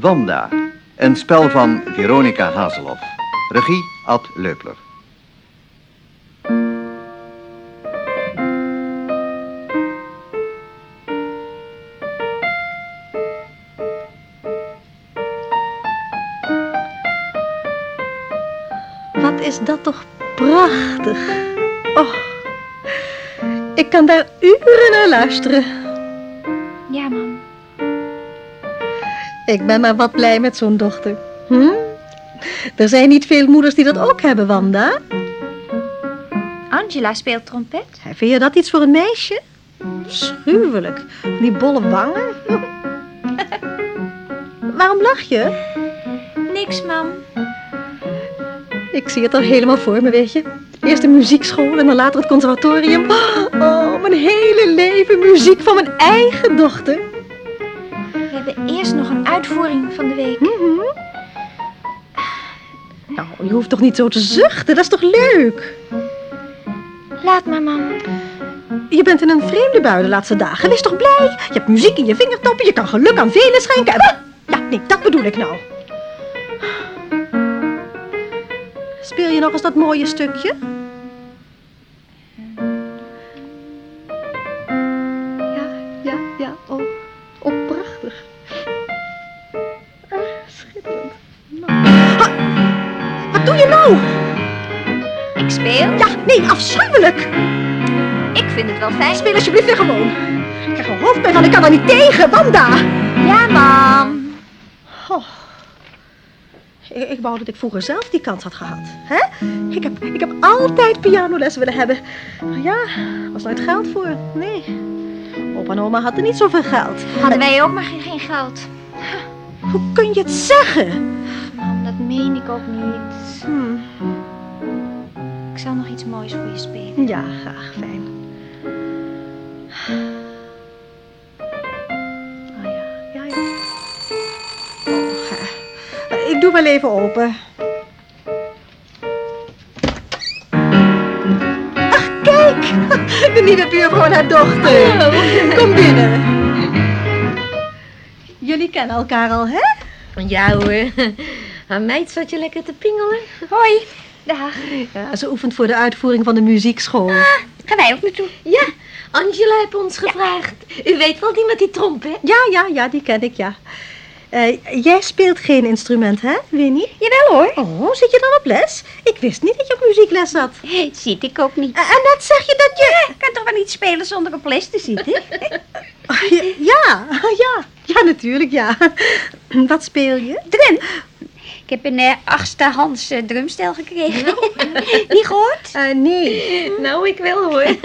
Wanda, een spel van Veronica Hazelhoff. Regie Ad Leupler. Wat is dat toch prachtig. Oh, ik kan daar uren naar luisteren. Ja, mam. Ik ben maar wat blij met zo'n dochter. Hm? Er zijn niet veel moeders die dat ook hebben, Wanda. Angela speelt trompet. Vind je dat iets voor een meisje? Schuwelijk. Die bolle wangen. Waarom lach je? Niks, mam. Ik zie het al helemaal voor me, weet je. Eerst de muziekschool en dan later het conservatorium. Oh, mijn hele leven muziek van mijn eigen dochter. Uitvoering van de week. Mhm. Nou, je hoeft toch niet zo te zuchten, dat is toch leuk? Laat maar, mam. Je bent in een vreemde bui de laatste dagen. Wees toch blij? Je hebt muziek in je vingertoppen, je kan geluk aan velen schenken. En... Ja, nee, dat bedoel ik nou. Speel je nog eens dat mooie stukje? Je nou? Ik speel. Ja, nee, afschuwelijk. Ik vind het wel fijn. Speel alsjeblieft weer gewoon. Ik krijg een hoofdpijn van, ik kan er niet tegen. Wanda! Ja, mam. Oh. Ik, ik wou dat ik vroeger zelf die kans had gehad. Hè? Ik, heb, ik heb altijd pianoles willen hebben. Maar ja, was nooit geld voor. Nee. Opa en oma hadden niet zoveel geld. Hadden wij ook maar geen, geen geld. Hoe kun je het zeggen? Meen ik ook niet. Hm. Ik zal nog iets moois voor je spelen. Ja, graag. Fijn. Oh ja, ja, ja. Oh, hè. ik doe wel even open. Ach, kijk! De nieuwe buurvrouw en haar dochter. Kom binnen. Jullie kennen elkaar al, hè? Ja hoor, haar meid zat je lekker te pingelen. Hoi. Dag. Ja, ze oefent voor de uitvoering van de muziekschool. Gaan wij ook naartoe? Ja, Angela heeft ons gevraagd. U weet wel die met die trompet? Ja, ja, ja, die ken ik, ja. Eh, jij speelt geen instrument, hè, Winnie? Jawel hoor. Oh, zit je dan op les? Ik wist niet dat je op muziekles zat. Ziet ik ook niet. En net zeg je dat je... Ik kan toch wel niet spelen zonder op les te zitten? Oh, ja, ja, ja, natuurlijk, ja. Wat speel je? Drum. Ik heb een uh, uh, drumstel gekregen. niet gehoord? Eh, nee. Nou, ik wel hoor.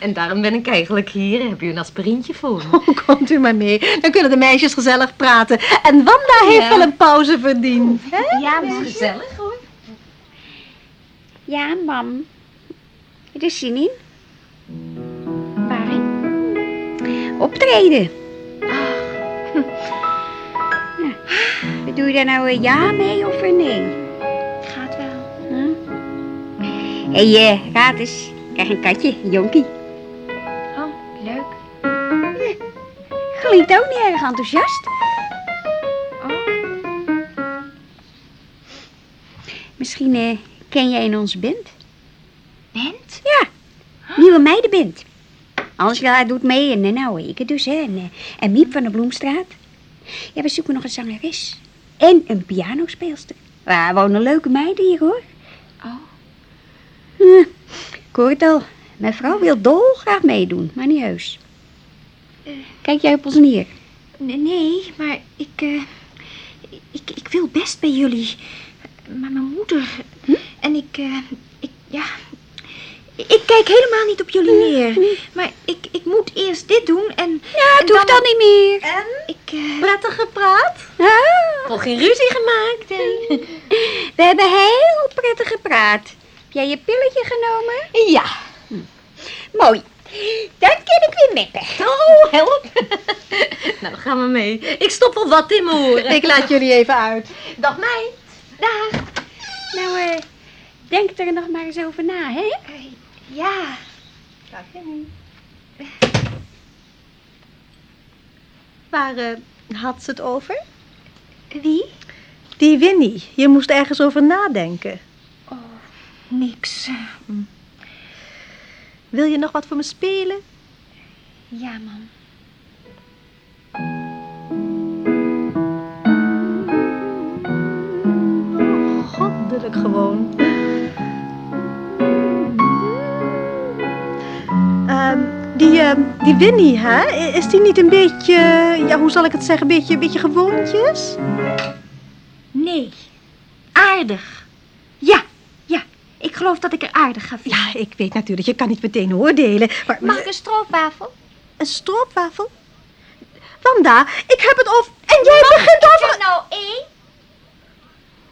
en daarom ben ik eigenlijk hier. Heb u een aspirintje voor me? Oh, komt u maar mee. Dan kunnen de meisjes gezellig praten. En Wanda heeft Ja. wel een pauze verdiend. Hè? Ja, Dat mam. is gezellig hoor. Ja, mam. Er is zin in. Waarin? Optreden. Ja. Doe je daar nou een ja mee of een nee? Gaat wel. Hé, hey, eh, raad eens. Krijg een katje, een jonkie. Oh, leuk. Klinkt ook niet erg enthousiast. Oh. Misschien eh, ken jij in onze band? Bent? Ja, nieuwe meidenband. Angela doet mee en nou, ik dus, hè. En, eh, en Miep van de Bloemstraat. Ja, we zoeken nog een zangeres. En een pianospeelster. Ja, wonen leuke meiden hier, hoor. Oh. Hm, ik hoor het al. Mijn vrouw wil dolgraag meedoen, maar niet heus. Kijk jij op ons neer? Nee, maar ik, eh, ik, ik wil best bij jullie. Maar mijn moeder... En ik, eh, ik, ja... Ik kijk helemaal niet op jullie neer. Maar ik, ik moet eerst dit doen en... Ja, het hoeft dan niet meer. En? Ik, eh, Prettig gepraat? Ah, Nog geen ruzie gemaakt, hè? we hebben heel prettig gepraat. Heb jij je pilletje genomen? Ja. Mooi. Dan kan ik weer meppen. Oh, help. nou, gaan we mee. Ik stop wel wat in mijn oren. Ik laat jullie even uit. Dag meid. Dag. Nou, eh, denk er nog maar eens over na, hè? Ja. Waar eh, had ze het over? Wie? Die Winnie. Je moest ergens over nadenken. Niks. Wil je nog wat voor me spelen? Ja, mam. Die, Winnie, hè? Is die niet een beetje, ja, hoe zal ik het zeggen, een beetje, een beetje gewoontjes? Nee. Aardig. Ja, ja. Ik geloof dat ik er aardig ga vinden. Ja, ik weet natuurlijk, je kan niet meteen oordelen, maar... Mag ik een stroopwafel? Een stroopwafel? Wanda, ik heb het over... En jij begint over... er nou één?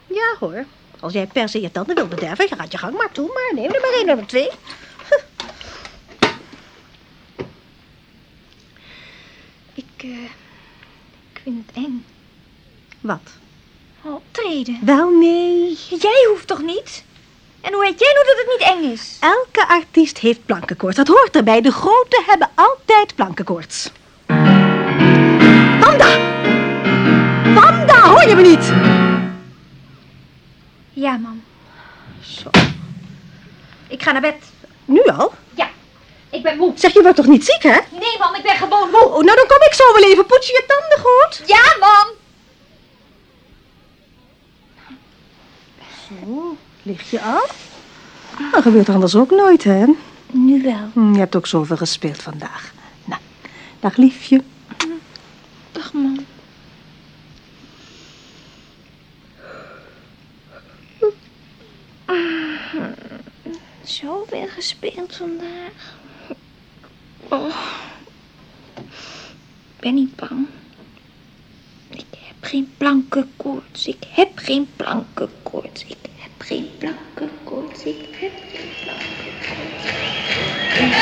Ja hoor, als jij per se je tanden wil bederven, je gaat je gang maar toe, maar neem er maar één, nummer twee. Ik, eh, ik vind het eng. Wat? Optreden. Wel nee. Jij hoeft toch niet? En hoe weet jij nou dat het niet eng is? Elke artiest heeft plankenkoorts. Dat hoort erbij. De grote hebben altijd plankenkoorts. Wanda! Wanda, hoor je me niet? Ja, mam. Zo. Ik ga naar bed. Nu al? Ja, ik ben moe. Zeg, je wordt toch niet ziek, hè? Mam, ik ben gewoon moe. Oh, nou dan kom ik zo wel even. Poets je je tanden goed? Ja, mam. Zo, lig je af? Dat gebeurt anders ook nooit, hè? Nu wel. Hm, Je hebt ook zoveel gespeeld vandaag. Nou, dag liefje. Dag, mam. Zoveel gespeeld vandaag. Oh. Ben niet bang. Ik heb geen blanke koorts. Ik heb geen blanke koorts. Ik heb geen blanke koorts. Ik heb geen blanke koorts. En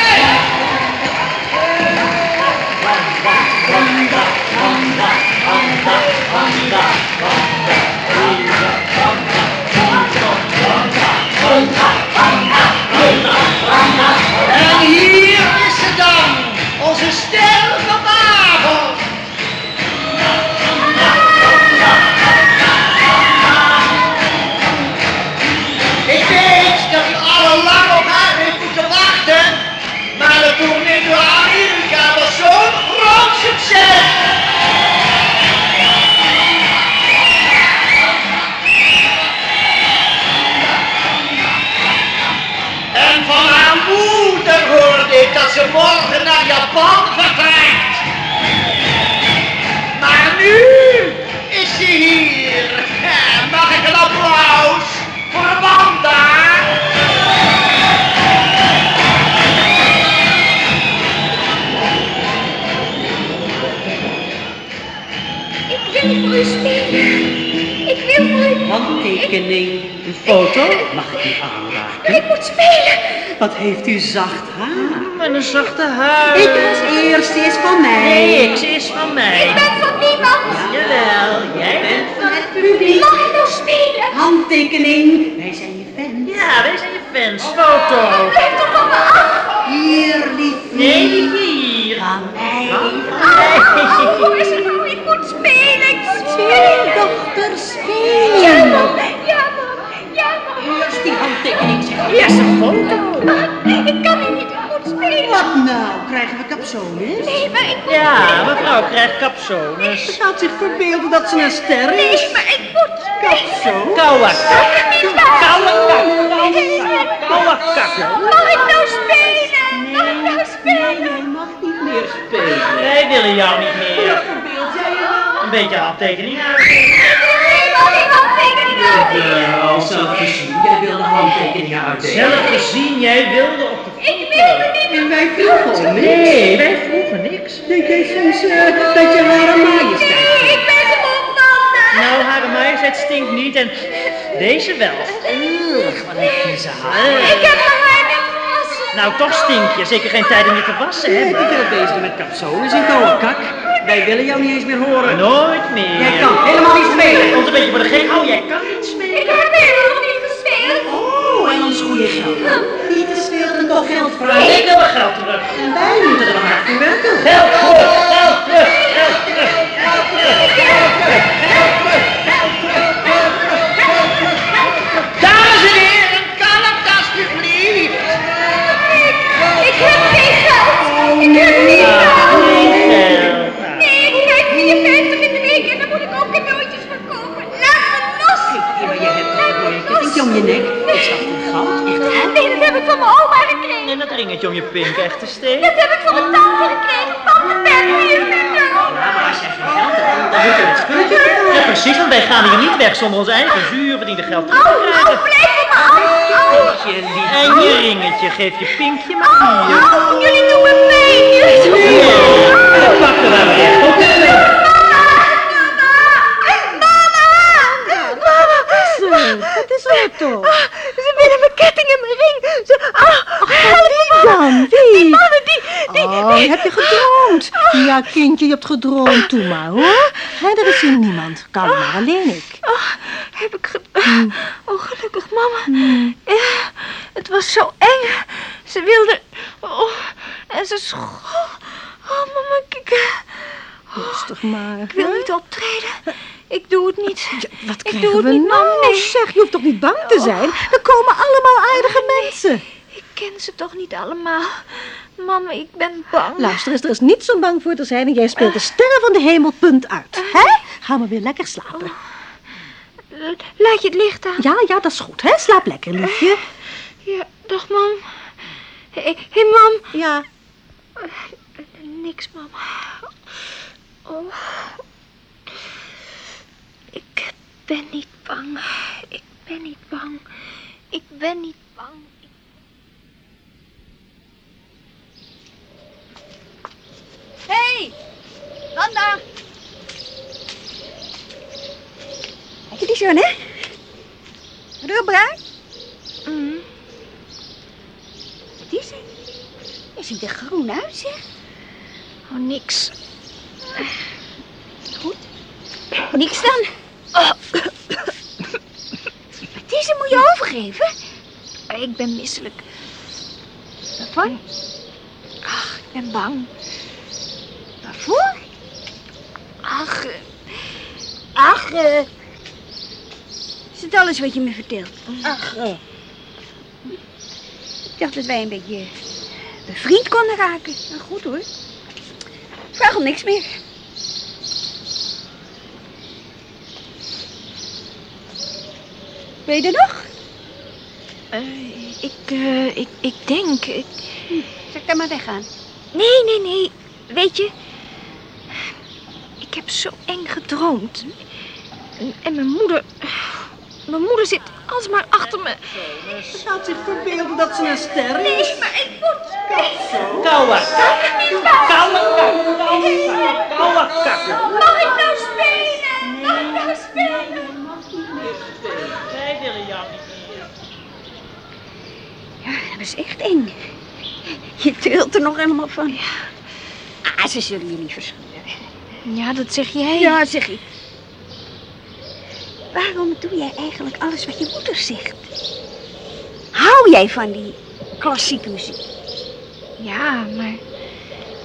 Handtekening, een foto, mag ik u aanraken? Ik moet spelen. Wat heeft u zacht haar? Met een zachte huid. Ik was eerst, is van mij. Nee, ze is van Ik mij. ben van niemand. Jawel, jij bent van het publiek. Mag ik nou spelen? Handtekening, wij zijn je fan. Ja, wij zijn je fans. Foto. Blijf toch van me af. Hier, lief. Nee, niet hier. Van mij. Oh, Nee, maar ik moet Ja, mevrouw krijgt capsones. Ze gaat zich verbeelden dat ze een ster is. Nee, maar ik moet spelen. Koude kak. Koude kak. Mag ik nou spelen? Mag ik nou Nee, spelen? jij mag niet meer spelen. Wij willen jou niet meer. Verbeeld jij je wel? Een beetje handtekening. Nee, handtekening uittekenen? Wel, zelf gezien. Jij wilde handtekeningen uitdelen. Zelf gezien, jij wilde op de Ik wilde niet. En wij vroegen niks. Nee, wij vroegen niks. Denk jij soms eh, dat je hare majesteit Nee, ik ben gewoon Wanda. Nou, hare majesteit stinkt niet en deze wel. Ugh, wat een vieze haar. Ik heb mijn haar net gewassen. Nou, toch stink je. Zeker geen tijd om je te wassen, hè? bent te veel bezig met capsones en koude kak. Wij willen jou niet eens meer horen. Nooit meer. Jij kan helemaal niet spelen. Ons een beetje voor de gek. Oh, jij kan niet spelen. Ik heb helemaal nog niet gespeeld. Oh, en ons goede geld. Niet te toch geld vragen. Ik wil mijn geld terug. En wij moeten er hard voor werken. Geld terug, geld terug, geld terug, geld terug. En dat ringetje om je pink, echte steen. Dat heb ik van mijn tante gekregen. Tante Ben, hier vinger. Ja, maar als jij geen geld hebt, dan moet je het spulletje betalen. Ja, precies, want wij gaan hier niet weg zonder ons eigen zuur verdiende geld terug te Au, krijgen. blijf van me af. Au, Je lief. En je ringetje, geef je pinkje maar hier. au, jullie doen me pijn. Jullie doen me Nee, dat pakken we maar echt op. Wat is er toch? Willen mijn ketting en mijn ring. Ze, ah. Dan, wie? Mannen, die, die, Oh, heb je gedroomd? Ja, kindje, je hebt gedroomd. Doe maar, hoor. Hè, er is hier niemand. Kan maar alleen ik. Oh, heb ik ge... Oh, gelukkig, mama. Eh, het was zo eng. Ze wilde... Oh, en ze school... Oh, mama, ik... eh, Rustig maar. Ik wil niet optreden. Ik doe het niet. Wat Ik doe krijgen het niet, nou? mam, nee. Zeg, je hoeft toch niet bang te zijn? Er komen allemaal aardige mensen. Ik ken ze toch niet allemaal. Mama, ik ben bang. Luister eens, er is niets om bang voor te zijn en jij speelt de sterren van de hemel punt uit. Hè? Ga maar weer lekker slapen. Laat je het licht aan. Ja, ja, dat is goed, hè? Slaap lekker, liefje. Ja, dag, mam. Hé, hey, hey, mam. Ja. Niks, mama. Oh. Ik ben niet bang. Ik ben niet bang. Ik ben niet bang. Hé, hey, Wanda. Heb je die zo'n, hè? Rubber? Mm. Wat is het? Je ziet er groen uit, zeg. Oh, niks. Goed. Niks dan. Is er? Moet je overgeven? Ik ben misselijk. Waarvoor? Ach, ik ben bang. Waarvoor? Ach, eh, Ach, eh... Is het alles wat je me vertelt? Ach, eh... Ik dacht dat wij een beetje bevriend konden raken. Nou, goed hoor. Ik vraag om niks meer. Ben je er nog? eh, ik, eh, ik, ik denk... Ik... Zal ik dan maar weggaan? Nee, nee, nee. Weet je... Ik heb zo eng gedroomd. En, en mijn moeder... Mijn moeder zit alsmaar achter me. Gaat zich verbeelden dat ze een ster is? Nee, maar ik moet... Koude kak. Koude kak. Koude kak. Koude kak. Mag ik nou spelen? Mag ik nou spelen? Wij willen jou niet meer. Ja, dat is echt eng. Je trilt er nog helemaal van. Ah, ze zullen je niet verschuren. Ja, dat zeg jij. Ja, zeg ik. Waarom doe jij eigenlijk alles wat je moeder zegt? Hou jij van die klassieke muziek? Ja, maar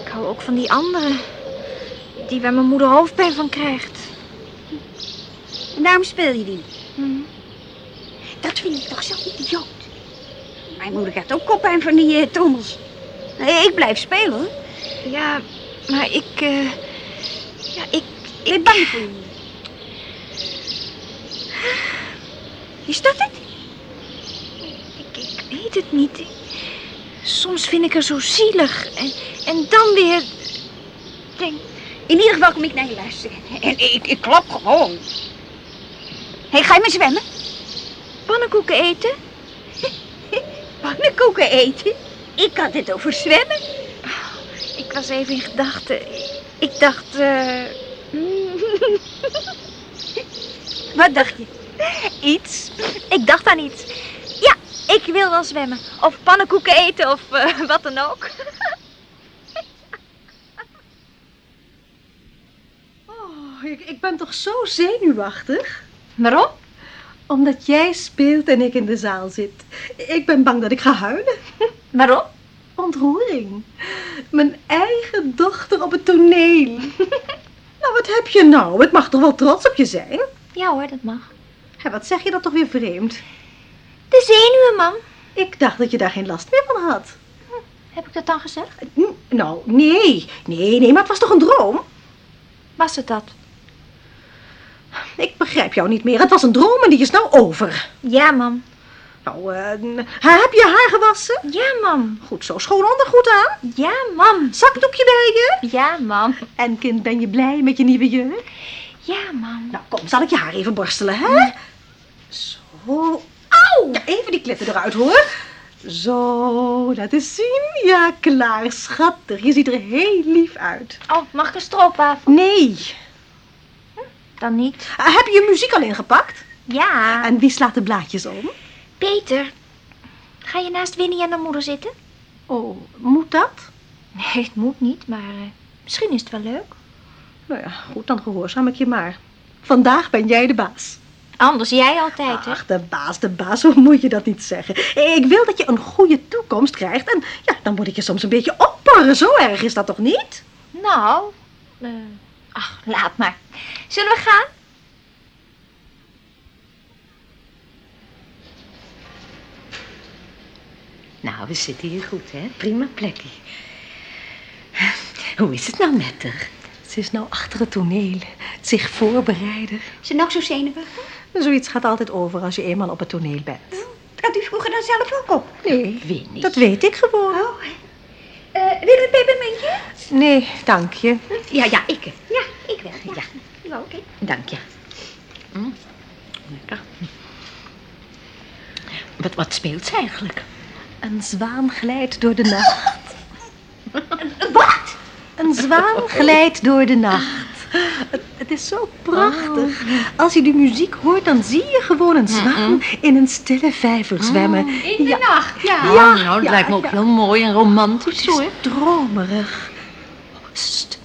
ik hou ook van die andere. Die waar mijn moeder hoofdpijn van krijgt. En daarom speel je die niet. Hm. Dat vind ik toch zo idioot. Mijn moeder krijgt ook koppijn van die eh, trommels. Nee, ik blijf spelen hoor. Ja, maar ik... eh, ja, ik... Ik ben bang voor je moeder. Is dat het? Ik, ik weet het niet. Soms vind ik haar zo zielig. En, en dan weer... Denk, In ieder geval kom ik naar je luisteren. En ik, ik klap gewoon. Hé, hey, ga je maar zwemmen? pannenkoeken eten? Pannenkoeken eten? Ik had het over zwemmen. Ik was even in gedachten. Ik dacht... eh, Wat dacht je? iets. Ik dacht aan iets. Ja, ik wil wel zwemmen. Of pannenkoeken eten of eh, wat dan ook. Oh, ik, ik ben toch zo zenuwachtig? Waarom? Omdat jij speelt en ik in de zaal zit. Ik ben bang dat ik ga huilen. Waarom? Ontroering. Mijn eigen dochter op het toneel. nou, wat heb je nou? Ik mag toch wel trots op je zijn? Ja hoor, dat mag. Hé, wat zeg je dat toch weer vreemd? De zenuwen, mam. Ik dacht dat je daar geen last meer van had. Heb ik dat dan gezegd? N- Nou, nee. Nee, nee, maar het was toch een droom? Was het dat? Ik begrijp jou niet meer. Het was een droom en die is nou over. Ja, mam. Nou, eh, heb je haar gewassen? Ja, mam. Goed zo, schoon ondergoed aan. Ja, mam. Zakdoekje bij je. Ja, mam. En kind, ben je blij met je nieuwe jurk? Ja, mam. Nou, kom, zal ik je haar even borstelen, hè? Zo. Auw! Ja, even die klitten eruit, hoor. Zo, laat eens zien. Ja, klaar, schattig. Je ziet er heel lief uit. Oh, mag ik een stroopwafel? Nee. Dan niet. Eh, heb je je muziek al ingepakt? Ja. En wie slaat de blaadjes om? Peter, ga je naast Winnie en haar moeder zitten? Oh, moet dat? Nee, het moet niet, maar eh, misschien is het wel leuk. Nou ja, goed, dan gehoorzaam ik je maar. Vandaag ben jij de baas. Anders jij altijd, hè? Ach, de baas, de baas, hoe moet je dat niet zeggen? Ik wil dat je een goede toekomst krijgt en ja, dan moet ik je soms een beetje opporren. Zo erg is dat toch niet? Nou, eh, ach, laat maar. Zullen we gaan? Nou, we zitten hier goed, hè? Prima plekje. Hoe is het nou met haar? Ze is nou achter het toneel, zich voorbereiden. Is ze nog zo zenuwachtig? Zoiets gaat altijd over als je eenmaal op het toneel bent. Trad u vroeger dan zelf ook op? Nee, Winnie. dat weet ik gewoon. Oh. Eh wil u een pepermuntje? Nee, dank je. Ja, ja, ik. Ja, ik wel. Ja. Ja. Nou, oké. Dank je. Hm, Lekker. Wat, wat speelt ze eigenlijk? Een zwaan glijdt door de nacht. Wat? Een zwaan glijdt door de nacht. Het, het is zo prachtig. Als je die muziek hoort, dan zie je gewoon een zwaan in een stille vijver zwemmen. In de nacht, ja. Ja, nou, dat ja, lijkt me ook ja. heel mooi en romantisch, Het is hoor. dromerig. Sst,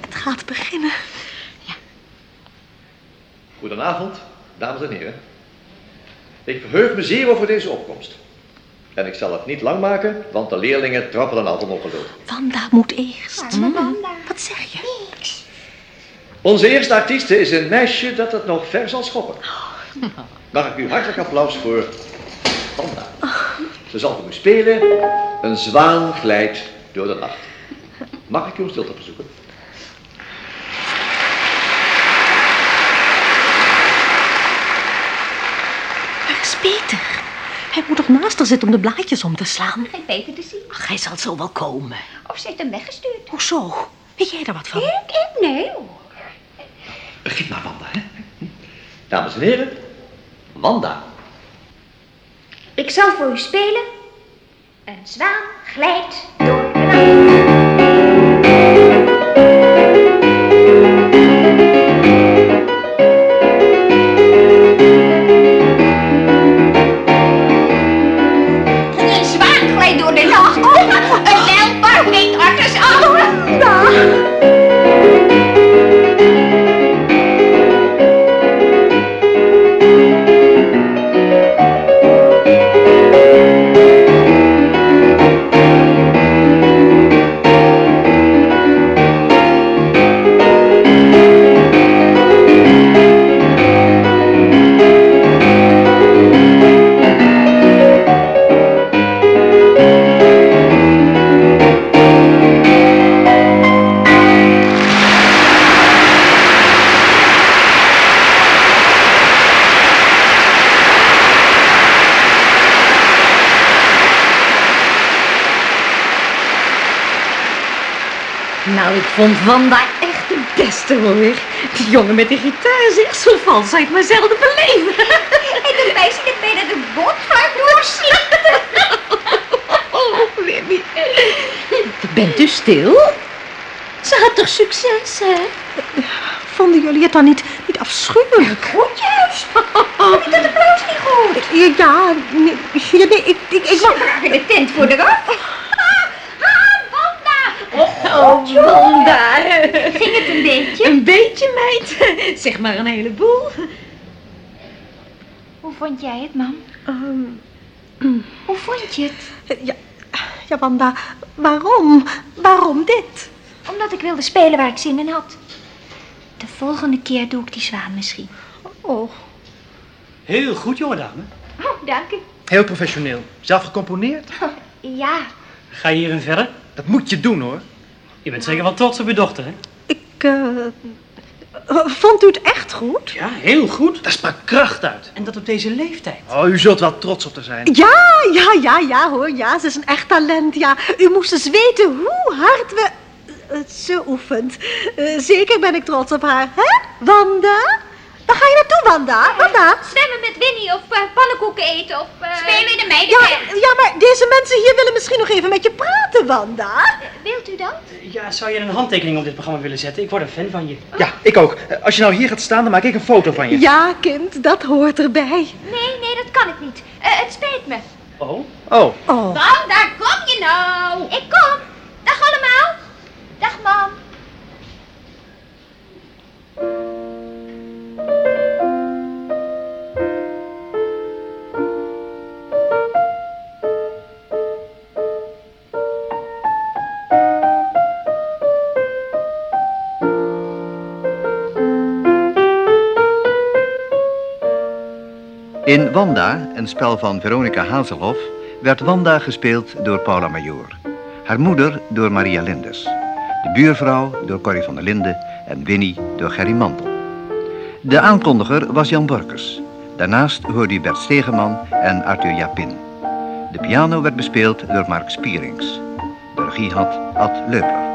het gaat beginnen. Goedenavond, dames en heren. Ik verheug me zeer over deze opkomst. En ik zal het niet lang maken, want de leerlingen trappelen al van ongeduld. Wanda moet eerst. Wanda. Wat zeg je? Onze eerste artieste is een meisje dat het nog ver zal schoppen. Mag ik u hartelijk applaus voor Wanda. Ze zal voor u spelen Een zwaan glijdt door de nacht. Mag ik u om stilte verzoeken? Waar Hij moet toch naast haar zitten om de blaadjes om te slaan? Geen Peter te zien. Ach, hij zal zo wel komen. Of ze heeft hem weggestuurd. Hoezo? Weet jij daar wat van? Ik? Ik? Nee hoor. Begin maar, Wanda, hè? Dames en heren, Wanda. Ik zal voor u spelen. Een zwaan glijdt door vond Wanda echt de beste hoor. Die jongen met de gitaar zegt zo vals uit maar zelden beleven. En de meisje dit mee dat het botfluit doorsliet. Oh, Wimmy. Bent u stil? Ze had toch succes, hè? Vonden jullie het dan niet, niet afschuwelijk? Goed juist. Heb je dat applaus niet gehoord? Ja, nee, nee ik, ik, ik in de tent voor de raf. Oh, Wanda. Ging het een beetje? Een beetje, meid. Zeg maar een heleboel. Hoe vond jij het, mam? Ehm, Hoe vond je het? ja, ja, Wanda, waarom? Waarom dit? Omdat ik wilde spelen waar ik zin in had. De volgende keer doe ik die zwaan misschien. Oh, Heel goed, jonge dame. Oh, dank u. Heel professioneel. Zelf gecomponeerd? Ja, Ga je hierin verder? Dat moet je doen hoor. Je bent zeker wel trots op je dochter, hè? ik, eh, Eh, Vond u het echt goed? Ja, heel goed. Daar sprak kracht uit. En dat op deze leeftijd. Oh, u zult wel trots op te zijn. Ja, ja, ja, ja hoor. Ja, ze is een echt talent. Ja, u moest eens weten hoe hard we... eh, Ze oefent. Zeker ben ik trots op haar. Hè, Wanda? Waar ga je naartoe, Wanda? Wanda? Zwemmen met Winnie of eh, pannenkoeken eten of... Spelen in de Ja, meidenbed. ja, maar deze mensen hier willen misschien nog even met je praten, Wanda. Wilt u dat? Ja, zou je een handtekening op dit programma willen zetten? Ik word een fan van je. Ja, ik ook. Eh, Als je nou hier gaat staan, dan maak ik een foto van je. Ja, kind, dat hoort erbij. Nee, nee, dat kan ik niet. Eh, het spijt me. Oh? Oh, Oh. Daar kom je nou. Ik kom. In Wanda, een spel van Veronica Hazelhoff, werd Wanda gespeeld door Paula Major. Haar moeder door Maria Lindes. De buurvrouw door Corrie van der Linden en Winnie door Gerry Mandel. De aankondiger was Jan Borkers. Daarnaast hoorde u Bert Stegeman en Arthur Japin. De piano werd bespeeld door Mark Spierings. De regie had Ad Leupler.